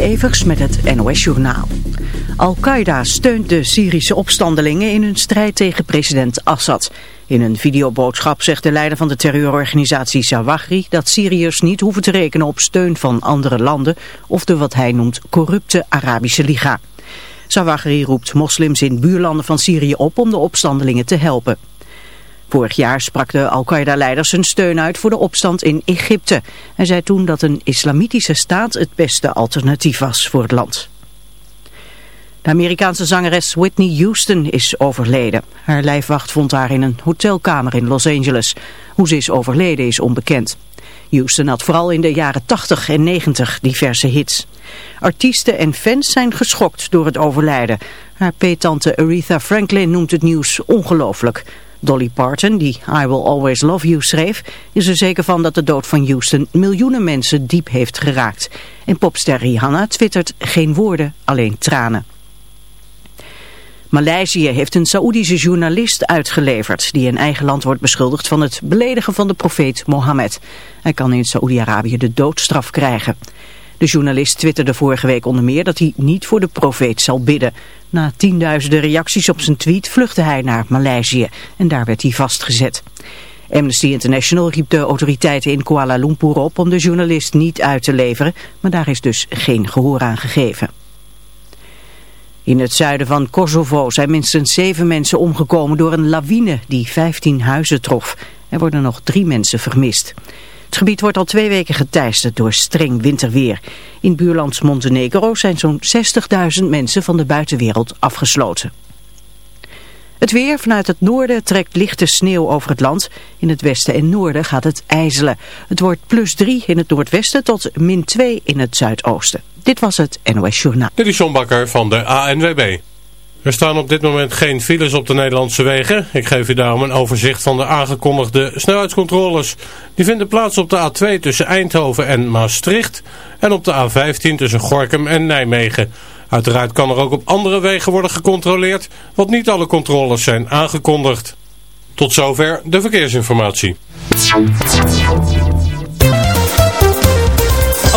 Evers met het NOS Journaal. Al-Qaeda steunt de Syrische opstandelingen in hun strijd tegen president Assad. In een videoboodschap zegt de leider van de terreurorganisatie Zawahri dat Syriërs niet hoeven te rekenen op steun van andere landen of de wat hij noemt corrupte Arabische Liga. Zawahri roept moslims in buurlanden van Syrië op om de opstandelingen te helpen. Vorig jaar sprak de Al-Qaeda-leider zijn steun uit voor de opstand in Egypte. Hij zei toen dat een islamitische staat het beste alternatief was voor het land. De Amerikaanse zangeres Whitney Houston is overleden. Haar lijfwacht vond haar in een hotelkamer in Los Angeles. Hoe ze is overleden is onbekend. Houston had vooral in de jaren 80 en 90 diverse hits. Artiesten en fans zijn geschokt door het overlijden. Haar peetante Aretha Franklin noemt het nieuws ongelooflijk. Dolly Parton, die I Will Always Love You schreef, is er zeker van dat de dood van Houston miljoenen mensen diep heeft geraakt. En popster Rihanna twittert geen woorden, alleen tranen. Maleisië heeft een Saoedische journalist uitgeleverd die in eigen land wordt beschuldigd van het beledigen van de profeet Mohammed. Hij kan in Saoedi-Arabië de doodstraf krijgen. De journalist twitterde vorige week onder meer dat hij niet voor de profeet zal bidden. Na tienduizenden reacties op zijn tweet vluchtte hij naar Maleisië en daar werd hij vastgezet. Amnesty International riep de autoriteiten in Kuala Lumpur op om de journalist niet uit te leveren, maar daar is dus geen gehoor aan gegeven. In het zuiden van Kosovo zijn minstens zeven mensen omgekomen door een lawine die 15 huizen trof. Er worden nog drie mensen vermist. Het gebied wordt al twee weken geteisterd door streng winterweer. In buurland Montenegro zijn zo'n 60.000 mensen van de buitenwereld afgesloten. Het weer vanuit het noorden trekt lichte sneeuw over het land. In het westen en noorden gaat het ijzelen. Het wordt plus 3 in het noordwesten tot min 2 in het zuidoosten. Dit was het NOS Journaal. Dit is John Bakker van de ANWB. Er staan op dit moment geen files op de Nederlandse wegen. Ik geef u daarom een overzicht van de aangekondigde snelheidscontroles. Die vinden plaats op de A2 tussen Eindhoven en Maastricht en op de A15 tussen Gorkum en Nijmegen. Uiteraard kan er ook op andere wegen worden gecontroleerd, want niet alle controles zijn aangekondigd. Tot zover de verkeersinformatie.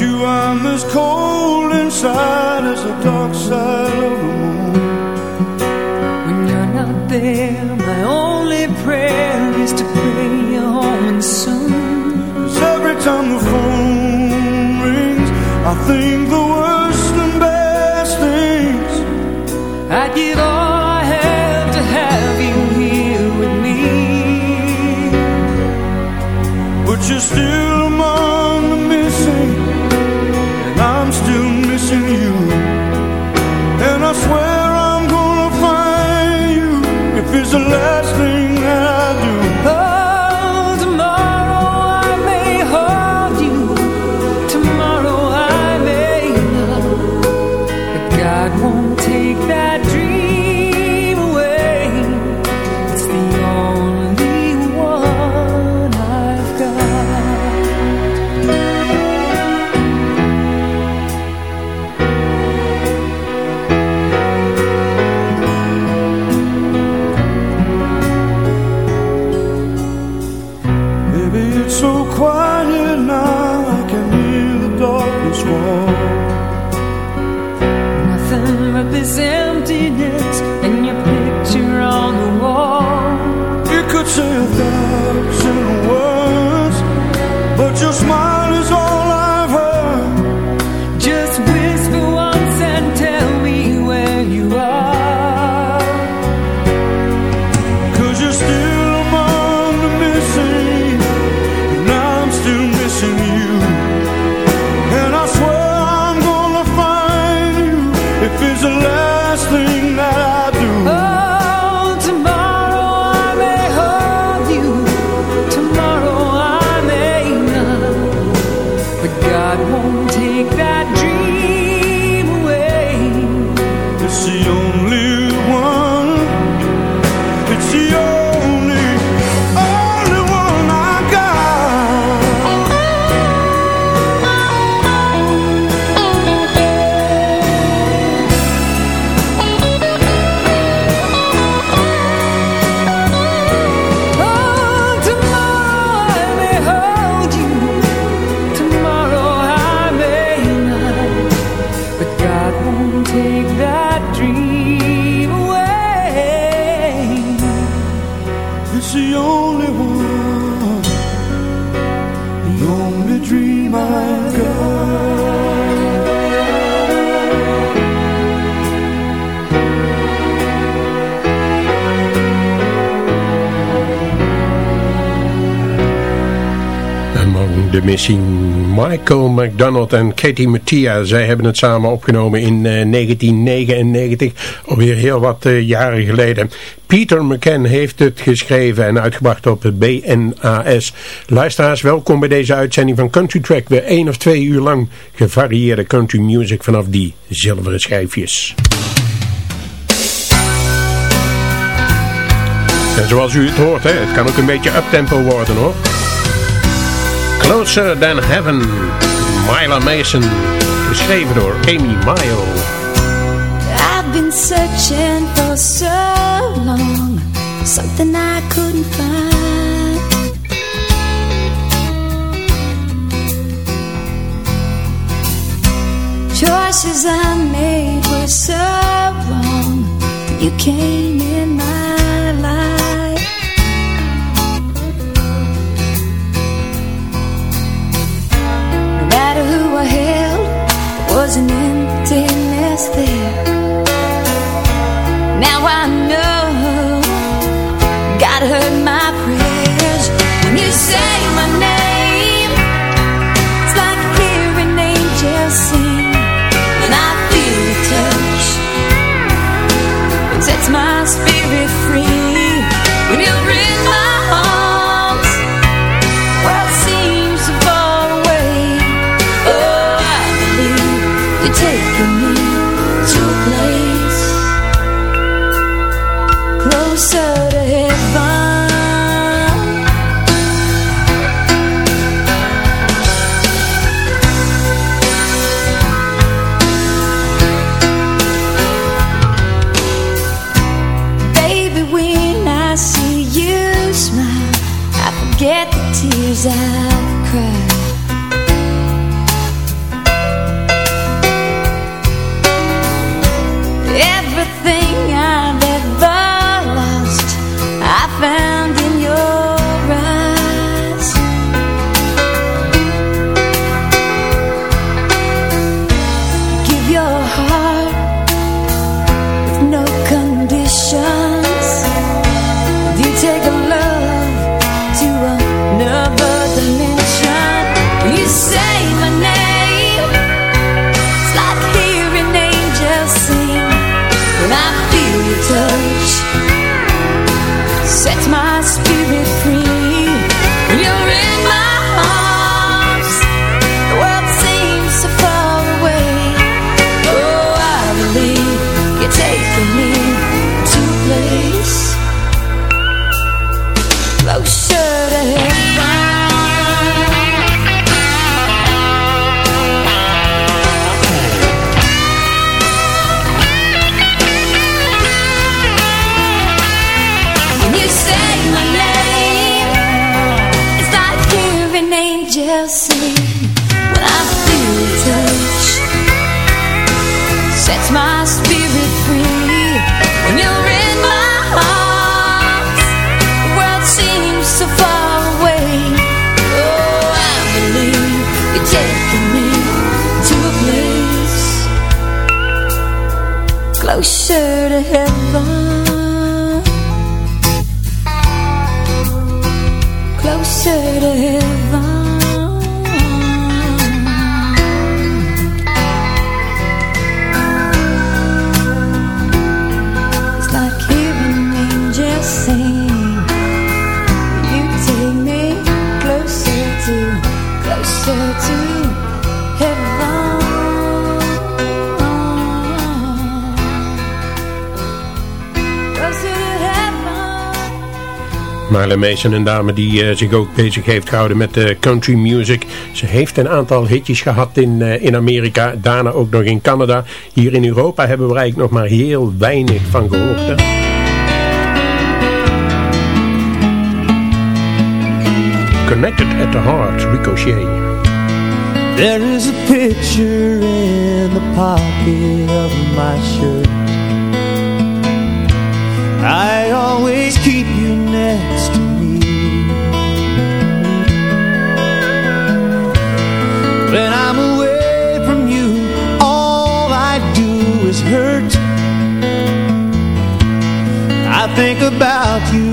You, I'm as cold inside as the dark side of the moon. When you're not there, my only prayer is to pray you home and soon. Cause every time the phone rings, I think the is the last thing missie Michael McDonald en Katie Mattia. Zij hebben het samen opgenomen in 1999, eh, alweer heel wat uh, jaren geleden. Peter McCann heeft het geschreven en uitgebracht op BNAS. Luisteraars, welkom bij deze uitzending van Country Track. Weer één of twee uur lang gevarieerde country music vanaf die zilveren schijfjes. Zoals u het hoort, hè, het kan ook een beetje uptempo worden hoor. Closer Than Heaven, Mila Mason, geschreven door Amy Mayo. I've been searching for so long, something I couldn't find. Choices I made were so wrong, you came in Mason, een dame die eh, zich ook bezig heeft gehouden met eh, country music. Ze heeft een aantal hitjes gehad in, eh, in Amerika, daarna ook nog in Canada. Hier in Europa hebben we eigenlijk nog maar heel weinig van gehoord. Connected at the Heart, Ricochet. There is a picture in the pocket of my shirt. I always keep you next to I'm away from you. All I do is hurt. I think about you.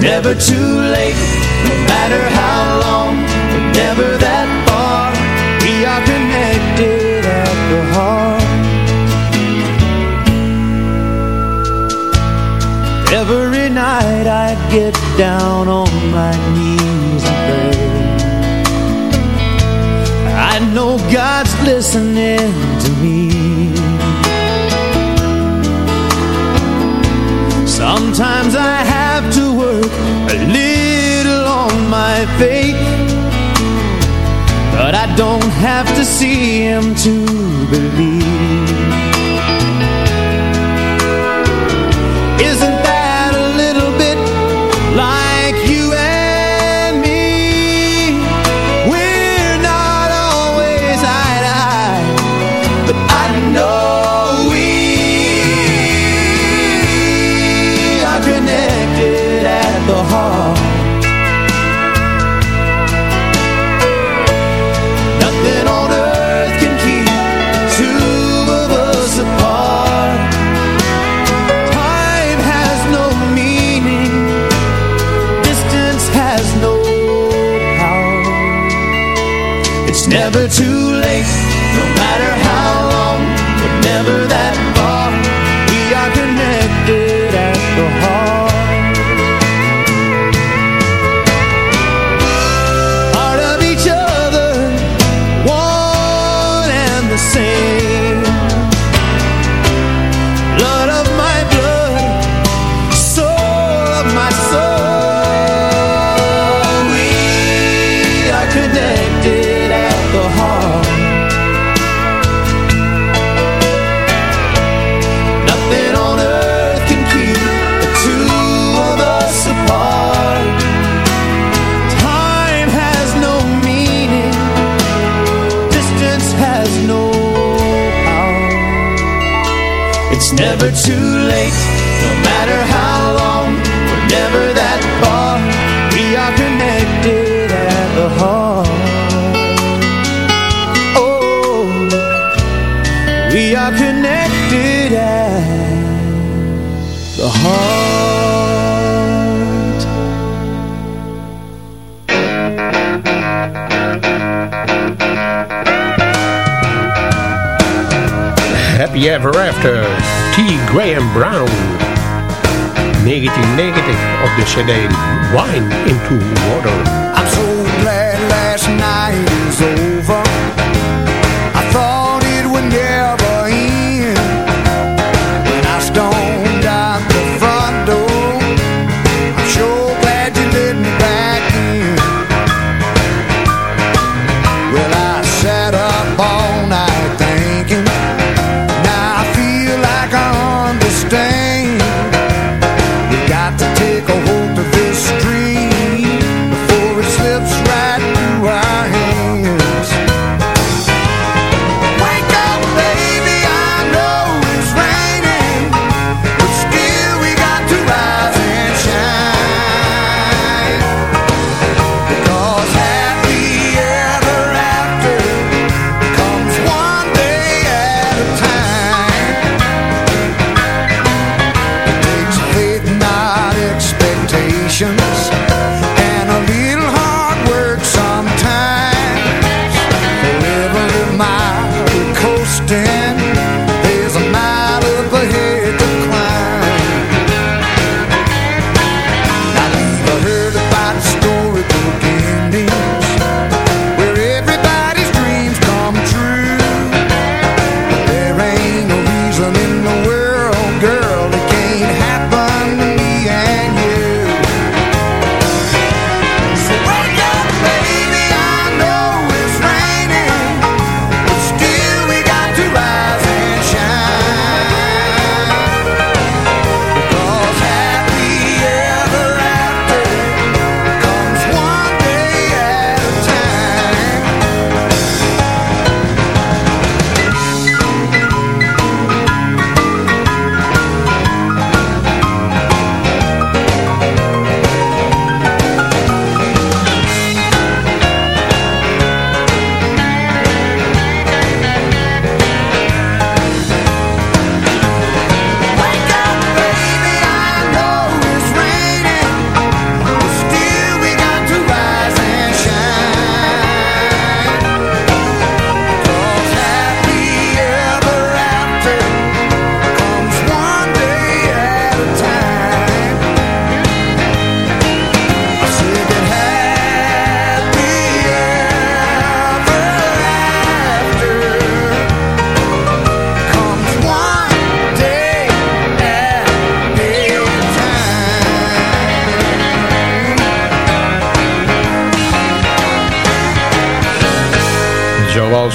Never too late, no matter how long, never that far. We are connected at the heart. Every night I get down on my knees and pray. I know God's listening to me. Sometimes I have a little on my faith But I don't have to see him to believe. Happy Ever After, T. Graham Brown. 1990 op de cd Wine Into Water. I'm so glad last night is over.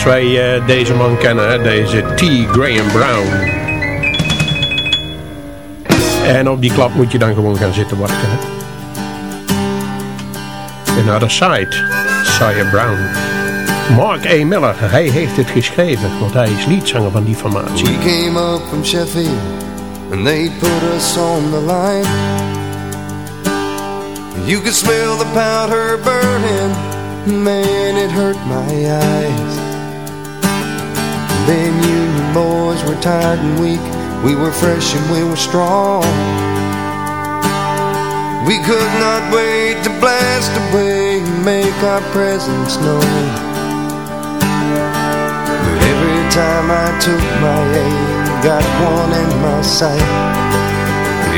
Wij uh, deze man kennen, hè? deze T. Graham Brown. En op die klap moet je dan gewoon gaan zitten wachten. Hè? Another Side, Sire Brown. Mark A. Miller, hij heeft het geschreven, want hij is liedzanger van die formatie. We came up from Sheffield, and they put us on the line. You could smell the powder burning, man, it hurt my eyes. Then you and Union boys were tired and weak, we were fresh and we were strong. We could not wait to blast away and make our presence known. But every time I took my aim, got one in my sight.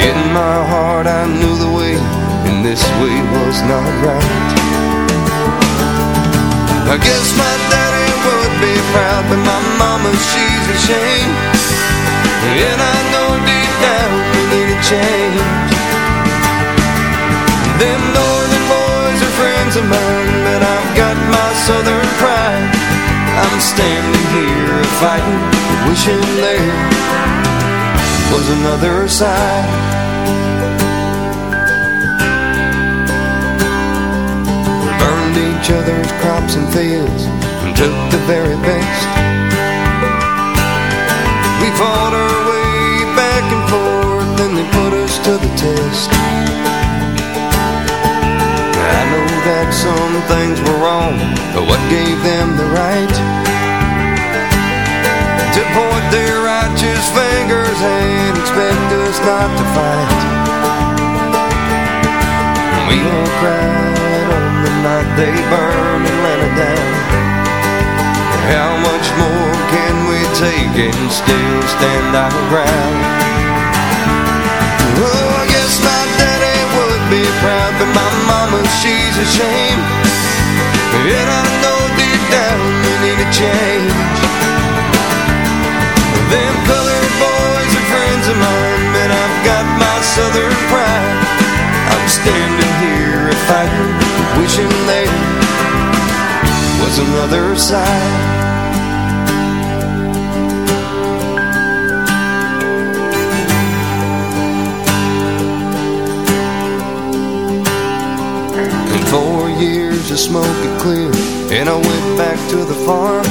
In my heart I knew the way, and this way was not right. I guess my would be proud, but my mama, she's ashamed. And I know deep down we need a change. Them northern boys are friends of mine, but I've got my southern pride. I'm standing here fighting, wishing there was another side. Each other's crops and fields took the very best. We fought our way back and forth, and they put us to the test. I know that some things were wrong, but what gave them the right to point their righteous fingers and expect us not to fight? We all cried on the night they burned Atlanta down. How much more can we take and still stand our ground? Oh, I guess my daddy would be proud, but my mama, she's ashamed. And I know deep down we need a change. Them colored boys are friends of mine, but I've got my southern pride. I'm standing here fighting, wishing there was another side. In Four years of smoke had cleared And I went back to the farm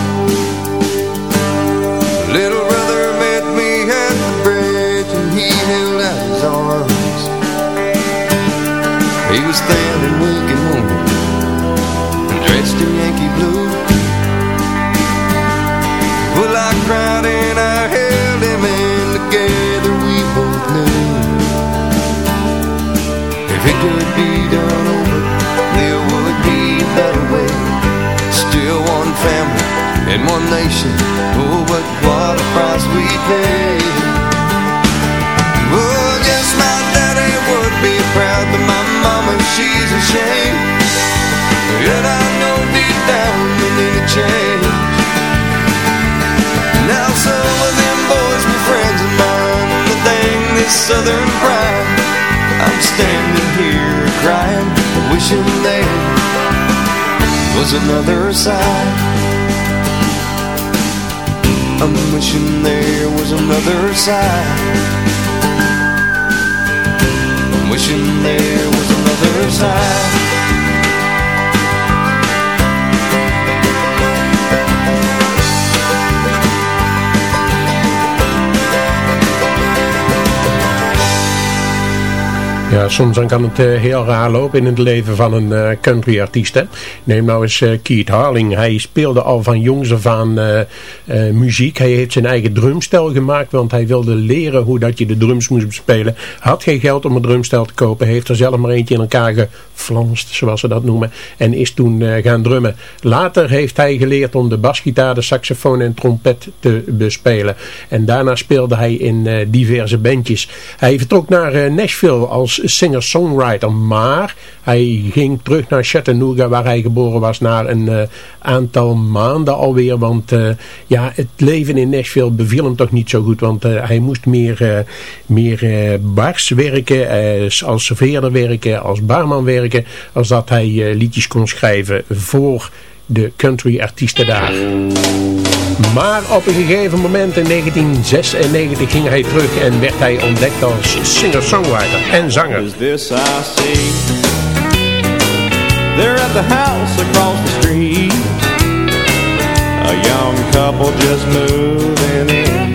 In Yankee blue Well, I cried and I held him And together we both knew If it could be done over there would be a better way. Still one family and one nation. Oh, but what a price we pay. Oh, guess my daddy would be proud, but my mama, she's ashamed. Southern pride. I'm standing here crying, wishing there was another side. I'm wishing there was another side. I'm wishing there was another side. Ja, soms kan het uh, heel raar lopen in het leven van een uh, countryartiest. Neem nou eens uh, Keith Harling. Hij speelde al van jongs af aan muziek. Hij heeft zijn eigen drumstel gemaakt, want hij wilde leren hoe dat je de drums moest bespelen. Had geen geld om een drumstel te kopen. Heeft er zelf maar eentje in elkaar geflanst, zoals ze dat noemen. En is toen gaan drummen. Later heeft hij geleerd om de basgitaar, de saxofoon en trompet te bespelen. En daarna speelde hij in diverse bandjes. Hij vertrok naar Nashville als singer-songwriter, maar hij ging terug naar Chattanooga waar hij geboren was na een uh, aantal maanden alweer, want uh, ja, het leven in Nashville beviel hem toch niet zo goed, want uh, hij moest meer, meer bars werken, als serveerder werken, als barman werken, als dat hij liedjes kon schrijven voor de country artiesten daar. Maar op een gegeven moment in 1996 ging hij terug en werd hij ontdekt als singer-songwriter en zanger. Is this I see? They're at the house across the street. A young couple just moving in.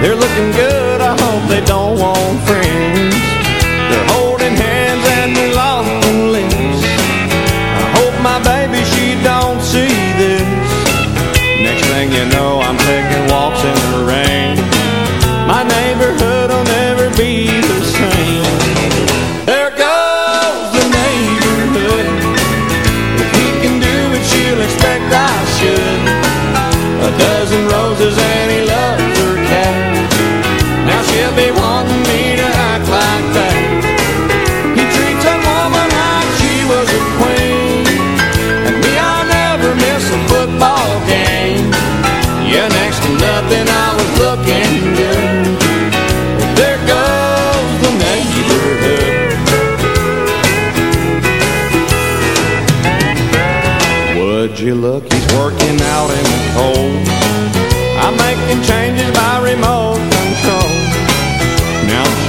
They're looking good, I hope they don't want friends.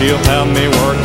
She'll have me working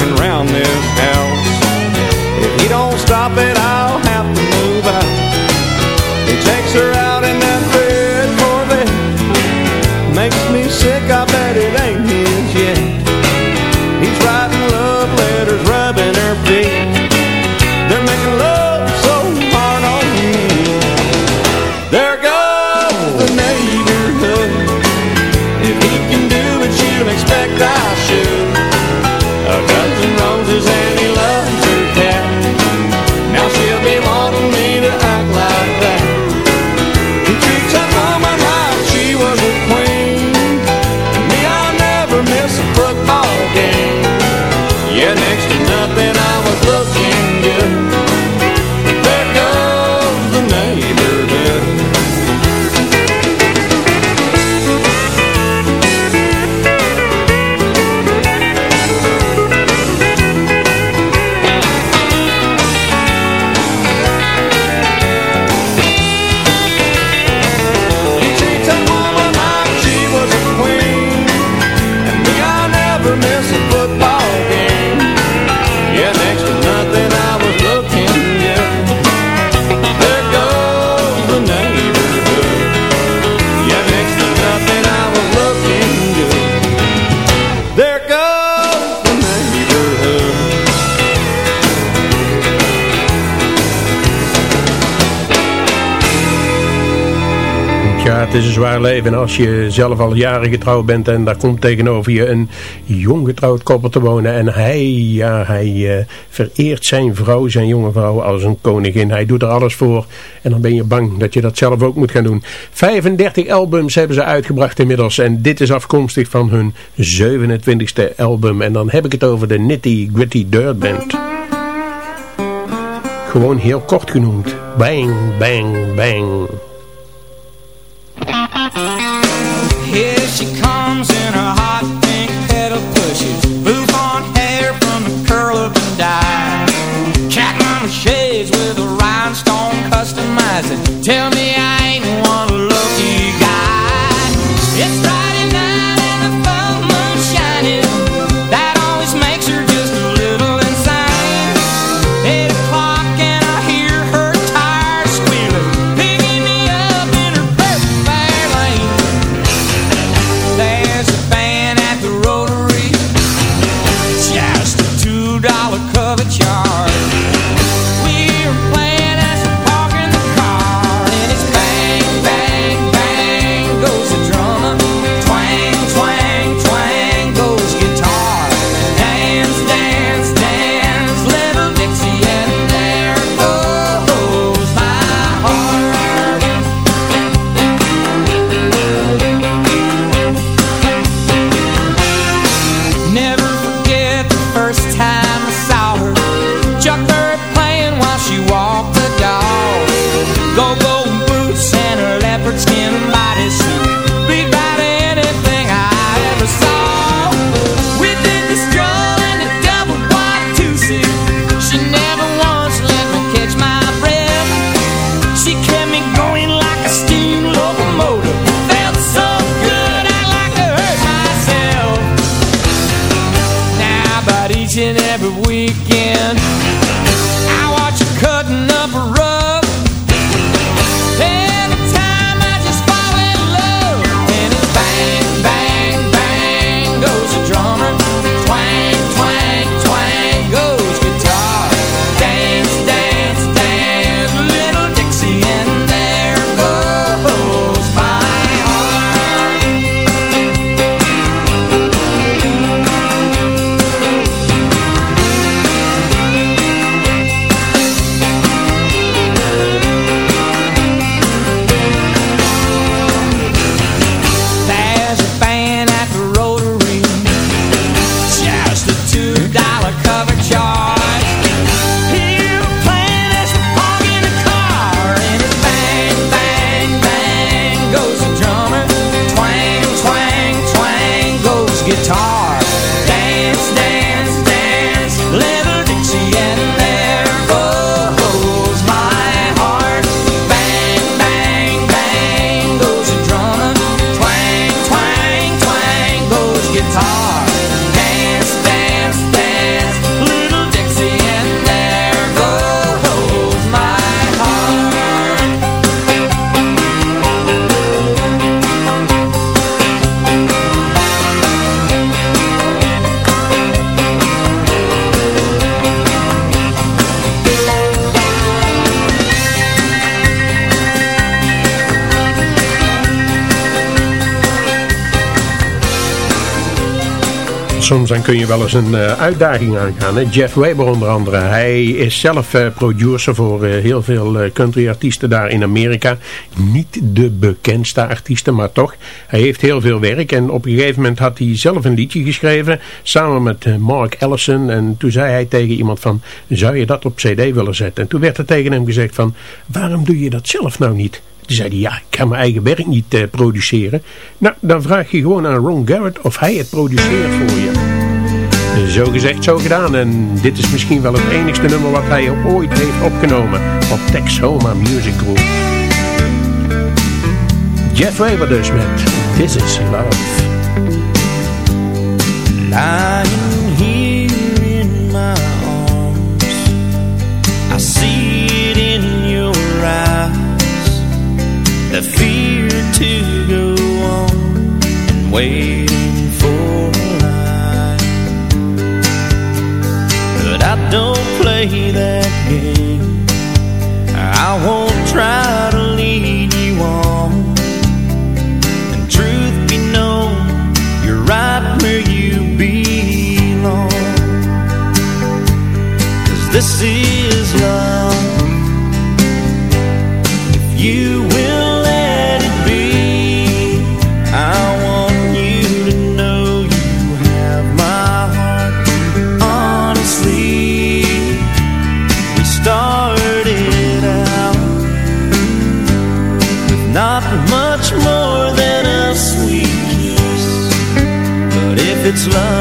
zwaar leven als je zelf al jaren getrouwd bent en daar komt tegenover je een jong getrouwd koppel te wonen. En hij, ja, hij eh, vereert zijn vrouw, zijn jonge vrouw als een koningin. Hij doet er alles voor en dan ben je bang dat je dat zelf ook moet gaan doen. 35 albums hebben ze uitgebracht inmiddels en dit is afkomstig van hun 27e album. En dan heb ik het over de Nitty Gritty Dirt Band. Gewoon heel kort genoemd. Bang, bang, bang. Here she comes in her hot pink hair from the curl up and dye. Cat shades with a rhinestone Tell me I each and every weekend. I watch you cutting up a rug. Soms dan kun je wel eens een uh, uitdaging aangaan. Hè? Jeff Weber onder andere. Hij is zelf uh, producer voor uh, heel veel countryartiesten daar in Amerika. Niet de bekendste artiesten, maar toch. Hij heeft heel veel werk en op een gegeven moment had hij zelf een liedje geschreven. Samen met Mark Ellison. En toen zei hij tegen iemand van, zou je dat op cd willen zetten? En toen werd er tegen hem gezegd van, waarom doe je dat zelf nou niet? Toen zei ja, ik kan mijn eigen werk niet uh, produceren. Nou, dan vraag je gewoon aan Ron Garrett of hij het produceert voor je. Zo gezegd, zo gedaan. En dit is misschien wel het enigste nummer wat hij ooit heeft opgenomen op Texoma Music Group. Jeff Weber dus met This Is Love. Lying here in my arms I see to go on and waiting for a line But I don't play that game. I won't try to lead you on. And truth be known You're right where you belong. Cause this is love love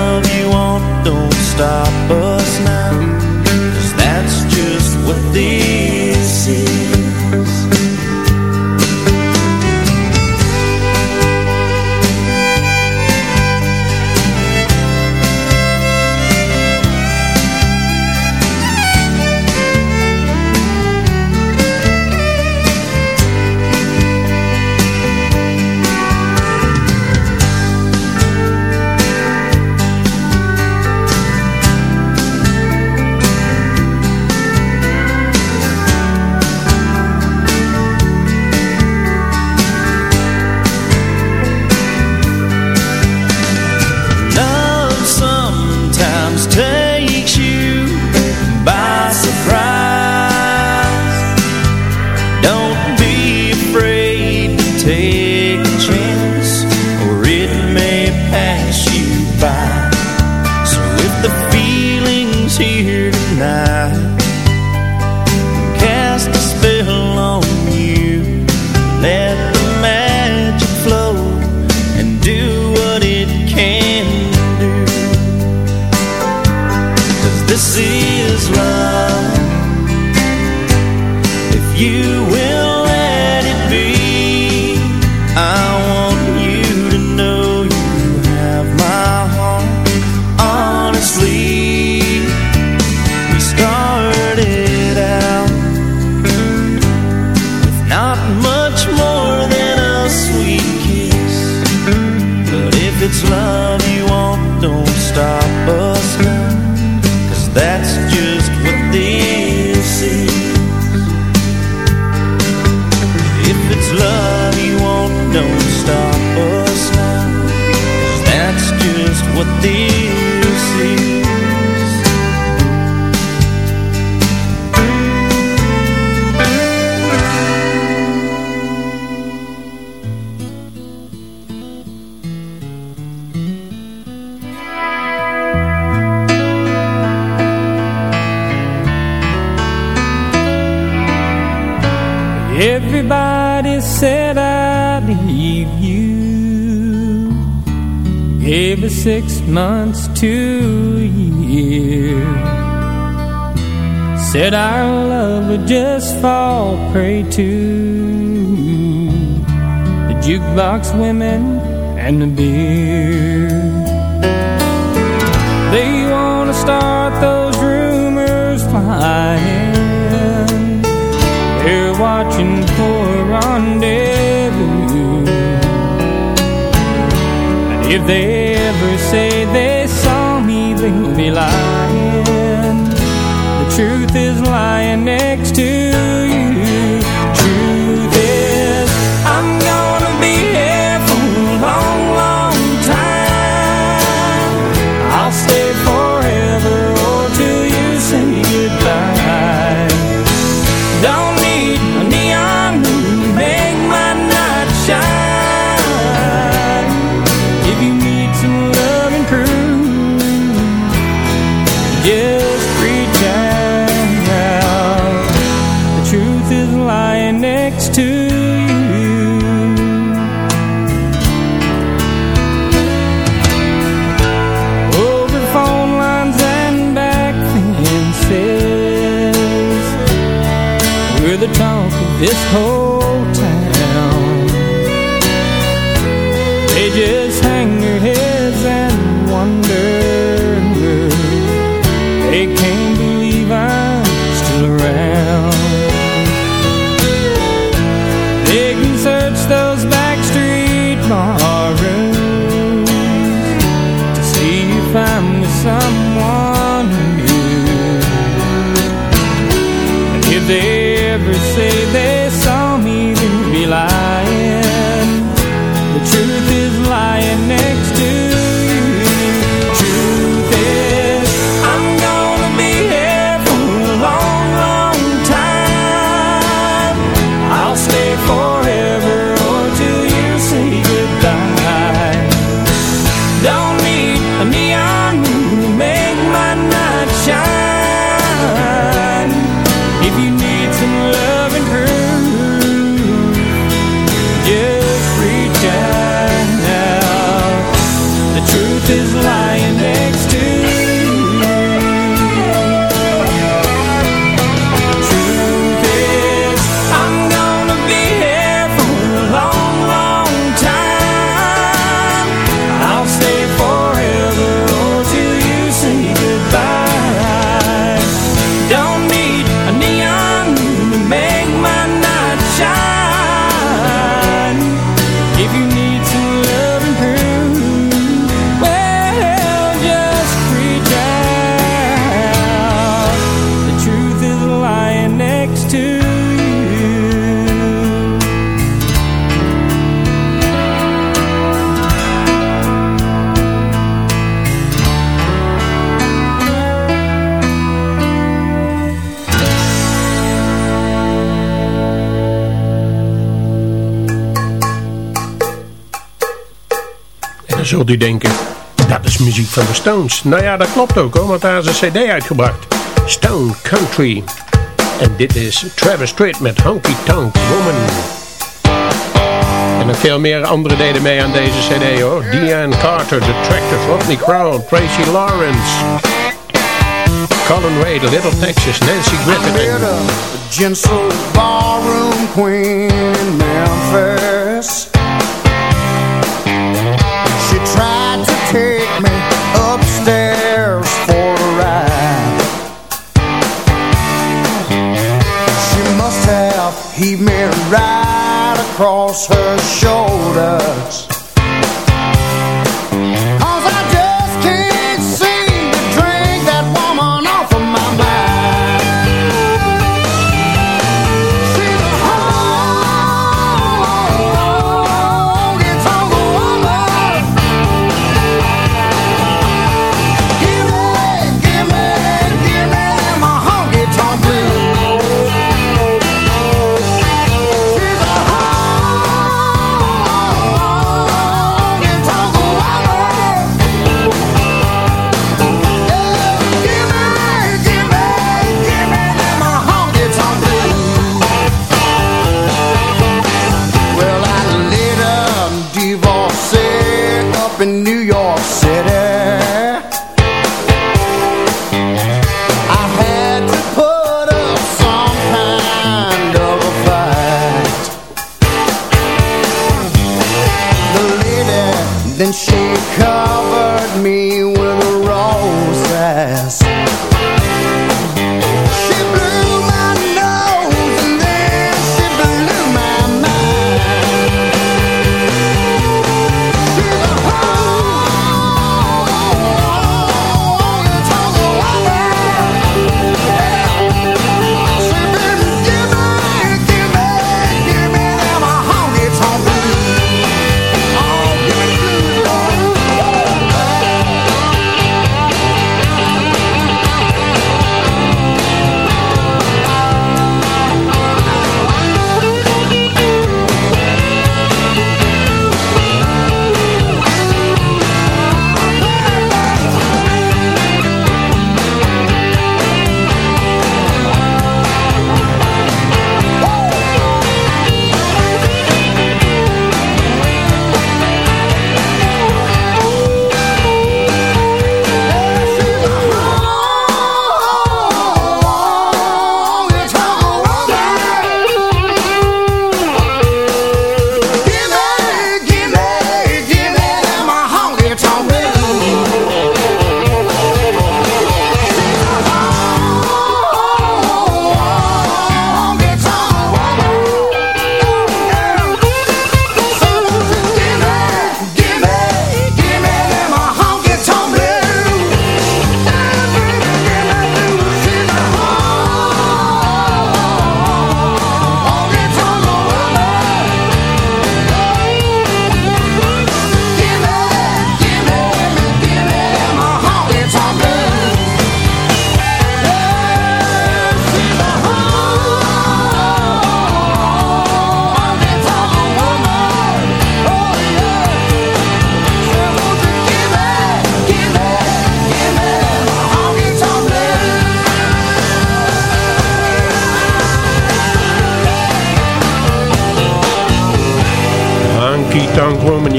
six months to a year. Said our love would just fall prey to The jukebox women and the beer. They wanna start those rumors flying. They're watching for a rendezvous. And if they ever say they saw me, they'll be lying. The truth is lying next to this whole town. They just hang their heads and wonder They can't zult u denken, dat is muziek van de Stones. Nou ja, dat klopt ook hoor, want daar is een cd uitgebracht. Stone Country. En dit is Travis Tritt met Honky Tonk Woman. En veel meer anderen deden mee aan deze cd hoor. Diane Carter, The Tractors, Rodney Crown, Tracy Lawrence. Colin Wade, Little Texas, Nancy Griffith. Gentle queen Memphis. across her shoulders.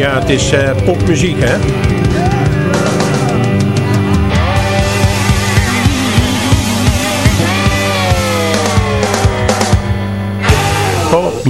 Ja, het is uh, popmuziek, hè?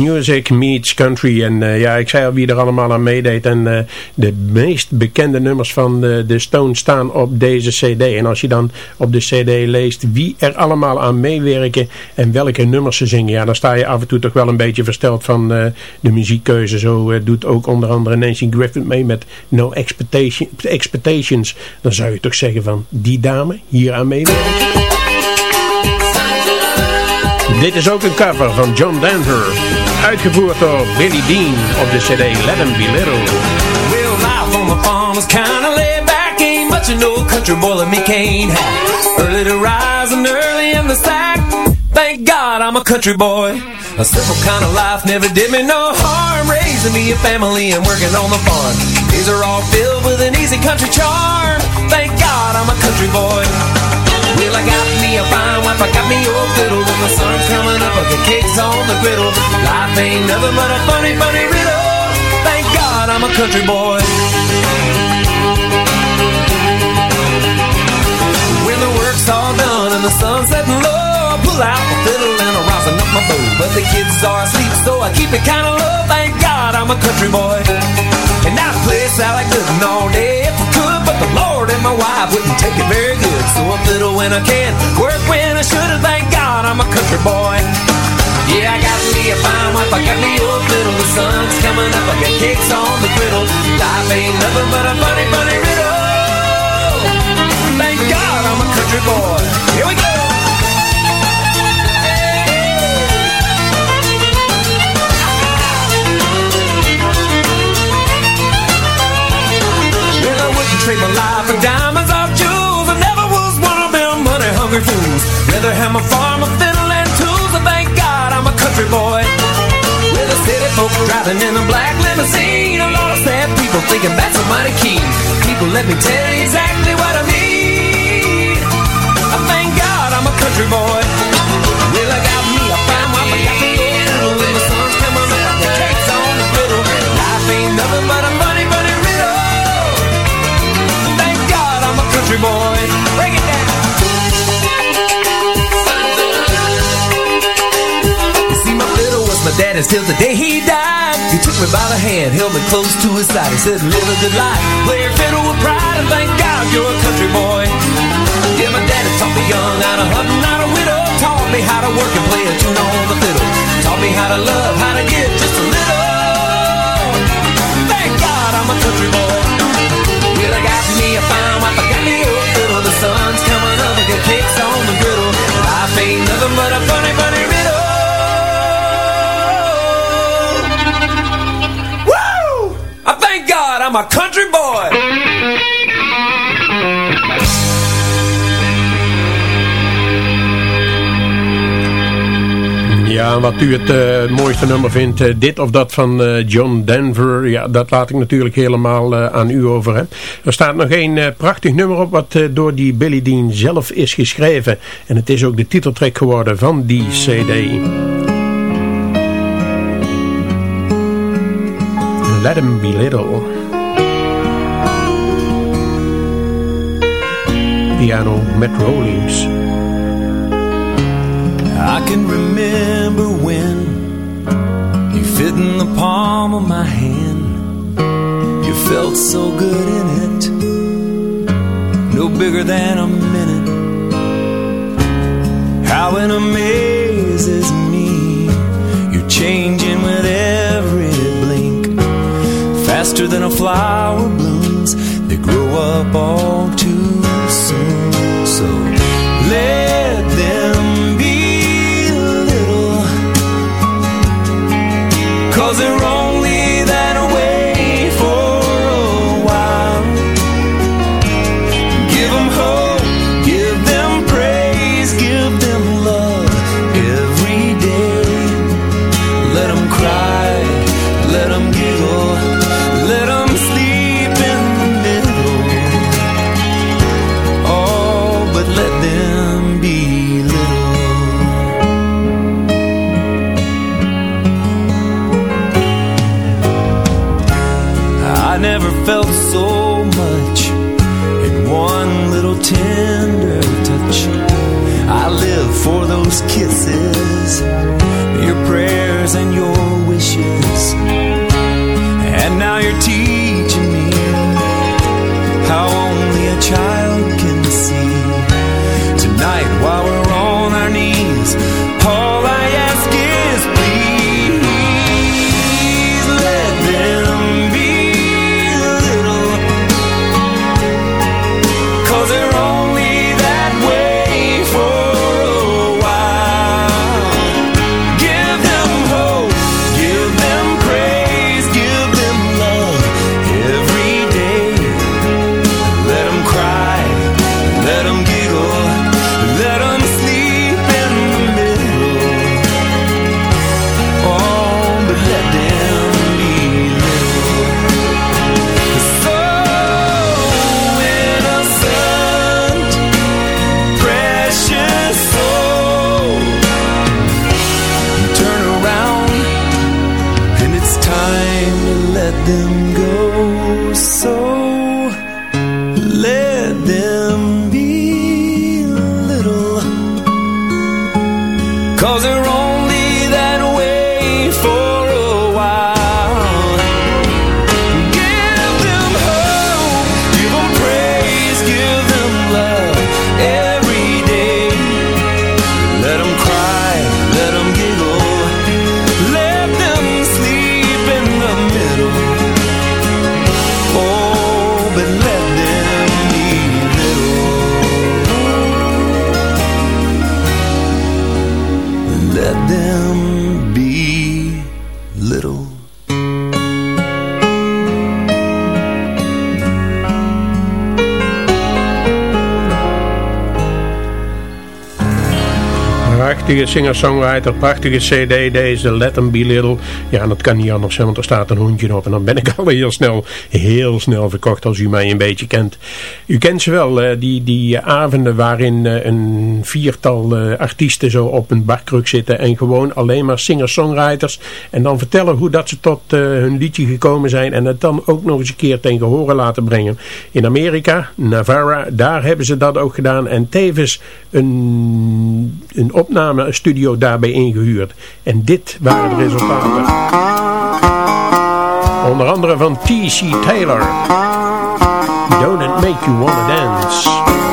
Music meets country. En uh, ja, ik zei al wie er allemaal aan meedeed. En uh, de meest bekende nummers van de, de staan op deze cd. En als je dan op de cd leest wie er allemaal aan meewerken en welke nummers ze zingen. Ja, dan sta je af en toe toch wel een beetje versteld van uh, de muziekkeuze. Zo doet ook onder andere Nancy Griffith mee met No Expectation, Expectations. Dan zou je toch zeggen van die dame hier aan meewerken. Dit is ook een cover van John Denver. Uitgevoerd door Billy Dean op de cd Let Him Be Little. Well, life on the farm is kinda laid back. Ain't much of no country boy like me can't have. Early to rise and early in the sack. Thank God I'm a country boy. A simple kind of life never did me no harm. Raising me a family and working on the farm. These are all filled with an easy country charm. Thank God I'm a country boy. I got me a fine wife, I got me old fiddle. When the sun's coming up, I get cakes on the griddle. Life ain't nothing but a funny, funny riddle. Thank God I'm a country boy. When the work's all done and the sun's setting low, I pull out my fiddle and I rosin up my bow. But the kids are asleep, so I keep it kinda low. Thank God I'm a country boy. And I play Sally Gooden all day wife wouldn't take it very good. So I fiddle when I can, work when I should, and thank God I'm a country boy. Yeah, I got me a fine wife, I got me old fiddle. The sun's coming up, I got cakes on the griddle. Life ain't nothing but a funny, funny riddle. Thank God I'm a country boy. Here we go. trade my life for diamonds money-hungry fools. Rather have my farm, a fiddle, and tools. I thank God I'm a country boy. With the city folks driving in a black limousine. A lot of sad people thinking that's a mighty key. People, let me tell you exactly what I mean. I thank God I'm a country boy. Well, I got me a fine wife, I got me a fiddle. When the sun's coming up, the cake's on the griddle. Life ain't nothing but a funny, funny riddle Thank God I'm a country boy. My daddy's till the day he died. He took me by the hand, held me close to his side. He said, live a good life, play your fiddle with pride, and thank God you're a country boy. Yeah, my daddy taught me young, not a hunter, not a widow. Taught me how to work and play a tune on the fiddle. Taught me how to love, how to give just a little. Thank God I'm a country boy. Well, I got me a fine wife, I got me a fiddle. The sun's coming up, I got cakes on the griddle. Life ain't nothing but a funny, funny I'm country boy. Ja, wat u het uh, mooiste nummer vindt, uh, dit of dat van uh, John Denver, ja, dat laat ik natuurlijk helemaal aan u over. Hè. Er staat nog één prachtig nummer op wat door die Billy Dean zelf is geschreven. En het is ook de titeltrack geworden van die cd. Let him be little. Piano Matt Rollings. I can remember when you fit in the palm of my hand. You felt so good in it, no bigger than a minute. How it amazes me, you're changing with every blink, faster than a flower blooms. They grow up all too. So. Let those kisses, your prayers and your wishes, and now your tears. singer-songwriter. Prachtige cd deze, Let Them Be Little. Ja, dat kan niet anders, zijn want er staat een hondje op. En dan ben ik al heel snel, heel snel verkocht als u mij een beetje kent. U kent ze wel, die, die eh, avonden waarin eh, een viertal eh, artiesten zo op een barkruk zitten. En gewoon alleen maar singer-songwriters. En dan vertellen hoe dat ze tot hun liedje gekomen zijn. En het dan ook nog eens een keer ten horen laten brengen. In Amerika, Navarra, daar hebben ze dat ook gedaan. En tevens een, een opname studio daarbij ingehuurd. En dit waren de resultaten. Onder andere van T.C. Taylor. Don't It Make You Wanna Dance.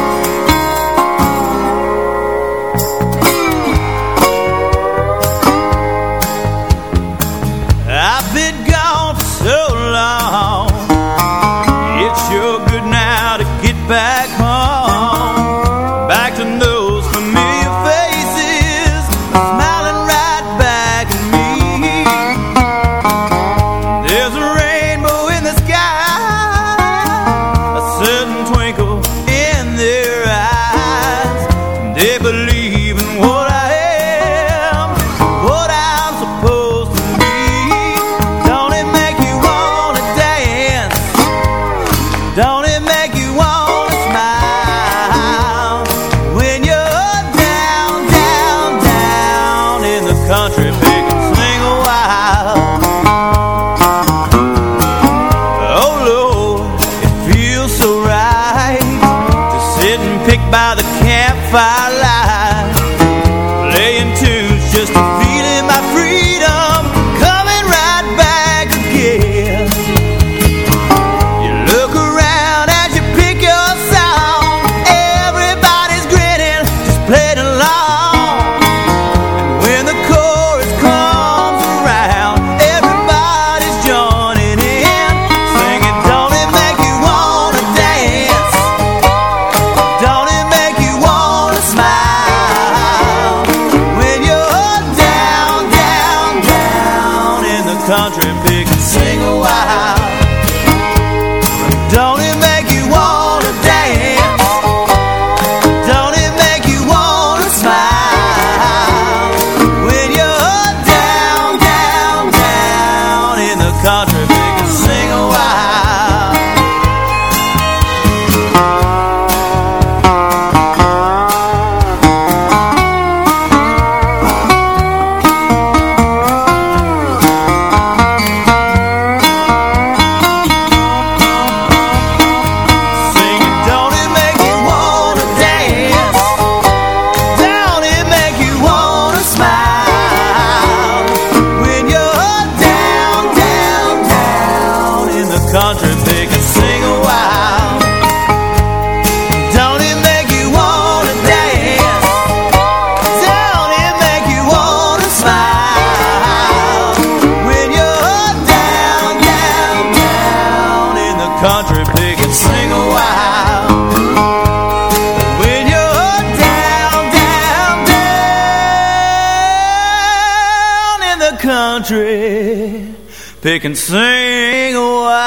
Pick and sing a while.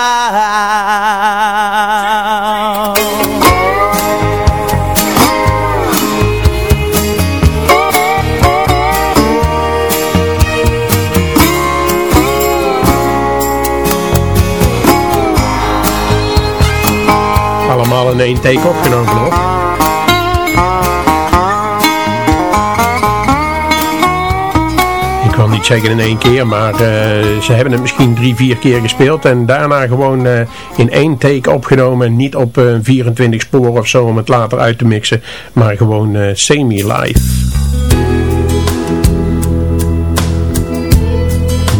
Allemaal in één take opgenomen hoor. Niet in één keer, maar eh, ze hebben het misschien drie, vier keer gespeeld en daarna gewoon eh, in één take opgenomen. Niet op eh, 24 sporen of zo om het later uit te mixen, maar gewoon eh, semi-live.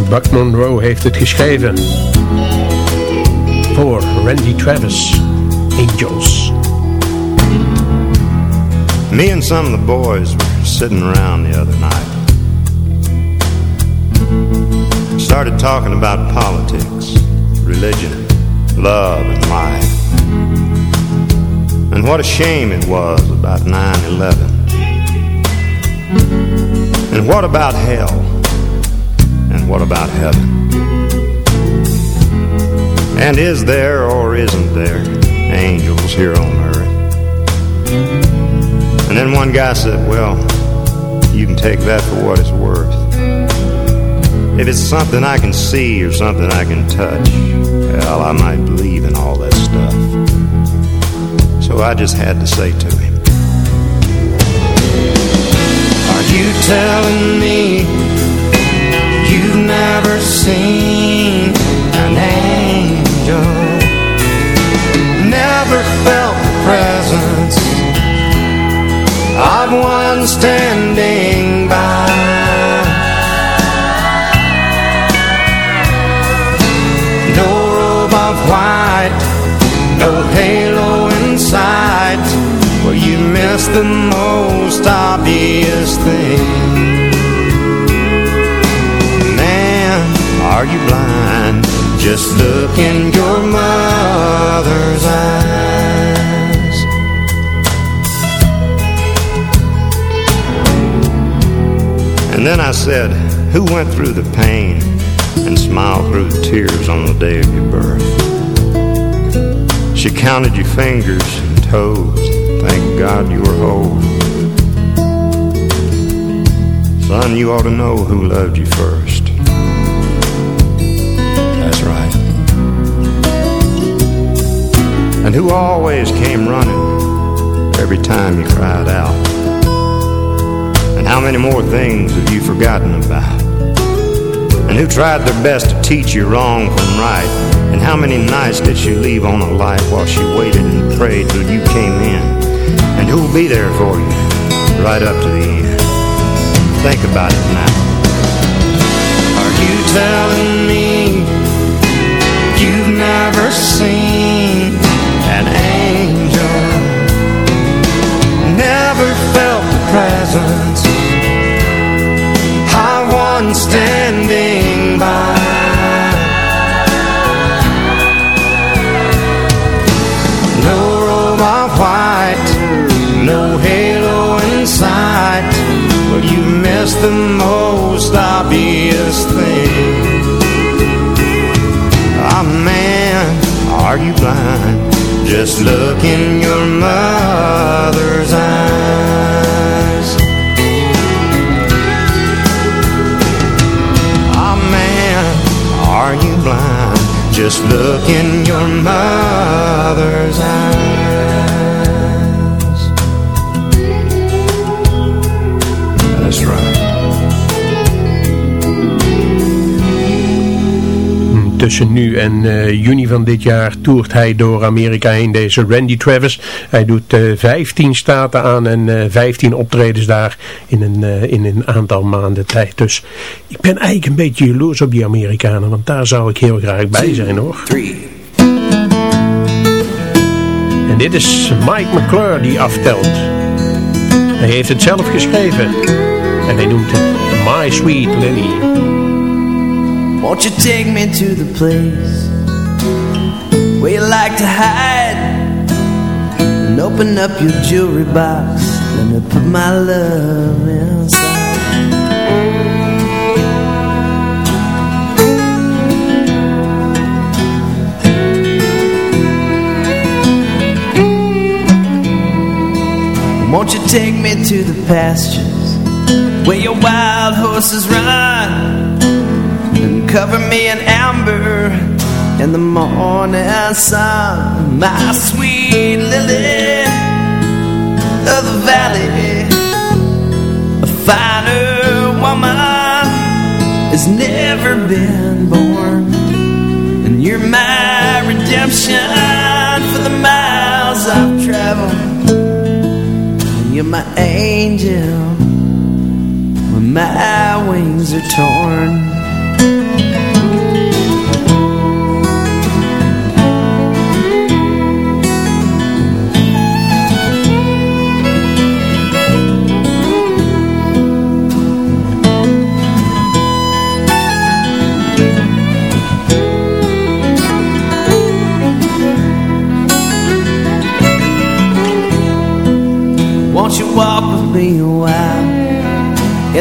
Buck Monroe heeft het geschreven voor Randy Travis, Angels. Me and some of the boys were sitting around the other night. Started talking about politics, religion, love, and life. And what a shame it was about 9 11. And what about hell? And what about heaven? And is there or isn't there angels here on earth? And then one guy said, Well, you can take that for what it's worth. If it's something I can see or something I can touch, well, I might believe in all that stuff. So I just had to say to him, Are you telling me you've never seen an angel? Never felt the presence of one standing by? No halo in sight. Well, you missed the most obvious thing. Man, are you blind? Just look in your mother's eyes. And then I said, Who went through the pain and smiled through the tears on the day of your birth? She counted your fingers and toes. Thank God you were whole. Son, you ought to know who loved you first. That's right. And who always came running every time you cried out. And how many more things have you forgotten about? And who tried their best to teach you wrong from right? And how many nights did she leave on a light while she waited and prayed till you came in? And who'll be there for you right up to the end? Think about it now. Are you telling me you've never seen an angel? Never felt the presence of one standing the most obvious thing. Ah, man, are you blind? Just look in your mother's eyes. Just look in your mother's eyes. Tussen nu en eh, juni van dit jaar toert hij door Amerika heen, deze Randy Travis. Hij doet eh 15 staten aan en eh 15 optredens daar in een, eh, in een aantal maanden tijd. Dus ik ben eigenlijk een beetje jaloers op die Amerikanen, want daar zou ik heel graag bij zijn hoor. En dit is Mike McClure die aftelt. Hij heeft het zelf geschreven en hij noemt het My Sweet Lily. Won't you take me to the place Where you like to hide And open up your jewelry box? Let me put my love inside. Won't you take me to the pastures Where your wild horses run cover me in amber In the morning sun. My sweet lily Of the valley A finer woman Has never been born. And you're my redemption For the miles I've traveled. You're my angel When my wings are torn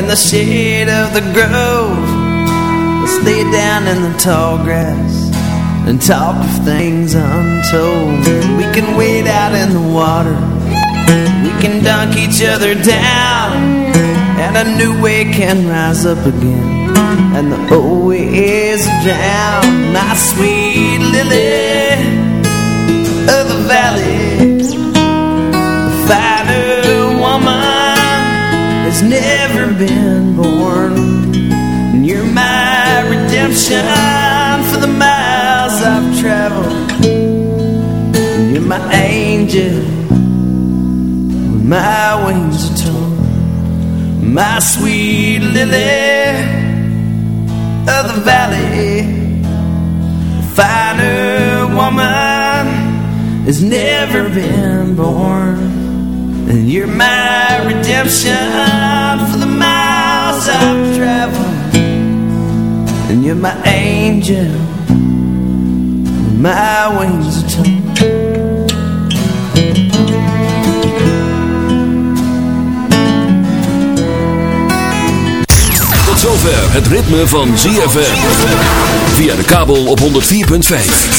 the shade of the grove. Let's lay down in the tall grass And talk of things untold. We can wade out in the water. We can dunk each other down. And a new way can rise up again. And the old way is drown My sweet lily Of the valley has never been born. And you're my redemption for the miles I've traveled. And you're my angel when my wings are torn. My sweet lily of the valley, a finer woman has never been born. And you're my redemption for the miles I've traveled. And you're my angel my wings are torn. Tot zover het ritme van ZFM. Via de kabel op 104.5.